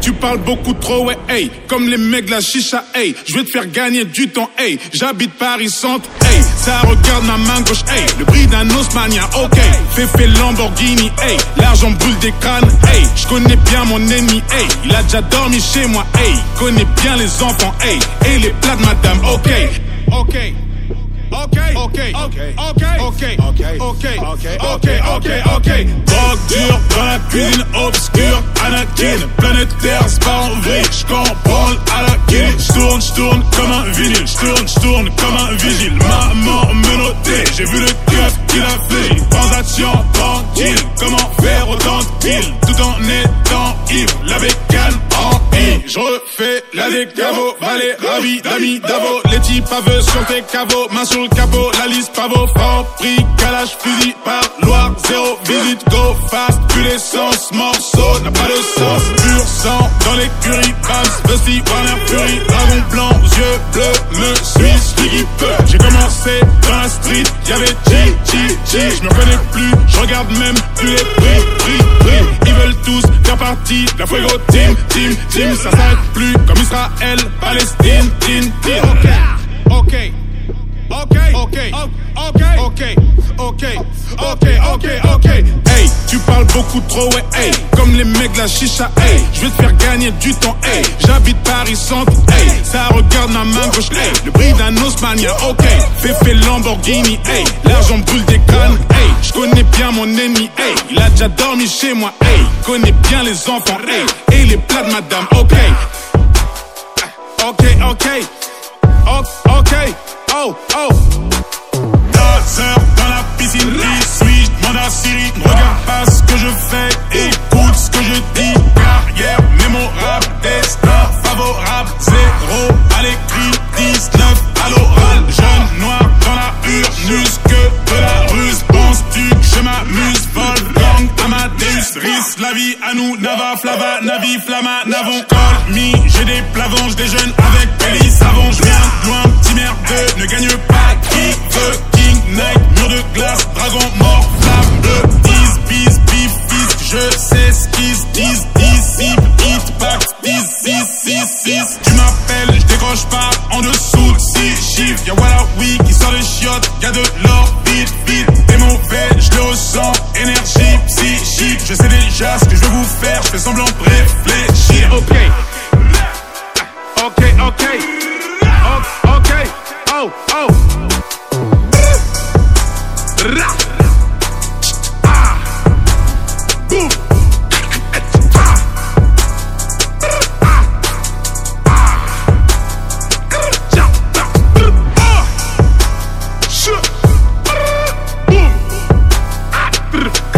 Tu parles beaucoup trop, ouais, hey. Comme les mecs de la chicha, hey. Je vais te faire gagner du temps, hey. J'habite Paris Centre, hey. Ça regarde ma main gauche, hey. Le prix d'un Osmania, ok. Féfé Lamborghini, hey. L'argent brûle des crânes, hey. Je connais bien mon ennemi, hey. Il a déjà dormi chez moi, hey. Connais bien les enfants, hey. Et les plats de madame, ok. Ok. Ok, ok, ok, ok, ok, ok, ok, ok, ok, ok. Drogue dure dans la cuisine obscure, Planète Terre, c'est pas en vrille. J'comprends à la kill. J'tourne, j'tourne comme un vinyle. J'tourne, j'tourne comme un vigile. Maman menotté, j'ai vu le keuf qu'il a fait. Transaction tranquille, comment faire autant de tout en étant ivre. La bécane I. Je refais la décavo, valet, ravi, d'amis, d'avo. Les types aveux sur tes caveaux, main sur le capot, la liste pavo, franc, prix, calage, fusil, par loi, zéro, visite, go, fast, plus l'essence, morceau, n'a pas de sens, pur sang, dans l'écurie, street, y'avait G, G, G, je me reconnais plus, je regarde même plus les prix, prix, prix, ils veulent tous faire partie de la Fuego Team, Team, Team, ça s'arrête plus, comme Israël, Palestine, Team, Team, ok, ok. Ok, ok, ok, ok, ok, ok, ok, ok. Hey, tu parles beaucoup trop, ouais, hey. Comme les mecs de la chicha, hey. Je vais te faire gagner du temps, hey. J'habite Paris Centre, hey. Ça regarde ma main gauche, hey. Le Osmania, ok. Féfé Lamborghini, hey. L'argent brûle des crânes, hey. Je connais bien mon ennemi, hey. Il a déjà dormi chez moi, hey. Connais bien les enfants, hey. Et les plats de madame, ok. Ok, ok. Ok, ok. Oh, oh. Heures dans la piscine, qui suis-je Demande à Siri, regarde pas ce que je fais, écoute ce que je dis. Carrière mémorable, Riz, la vie à nous, Nava, Flava, Navi, Flama, Navon, Call me. J'ai des plavanges, des jeunes avec Pelli, savon, je viens de loin, petit merdeux, ne gagne pas. Qui veut King Knight, mur de glace, dragon mort, flamme bleu, 10 bis, bif, fist, je sais ce qu'ils se disent, d'ici, hit, back, 10, 6, 6, 6, tu m'appelles, je décroche pas, en dessous, 6 chiffres, y'a Walla Oui qui sort des chiottes, y'a de l'or, vite, vite, t'es mauvais, je le ressens, je sais déjà ce que je veux vous faire, je fais semblant de réfléchir. Ok, ok, ok, ok, okay. oh, oh. Ah. Brr.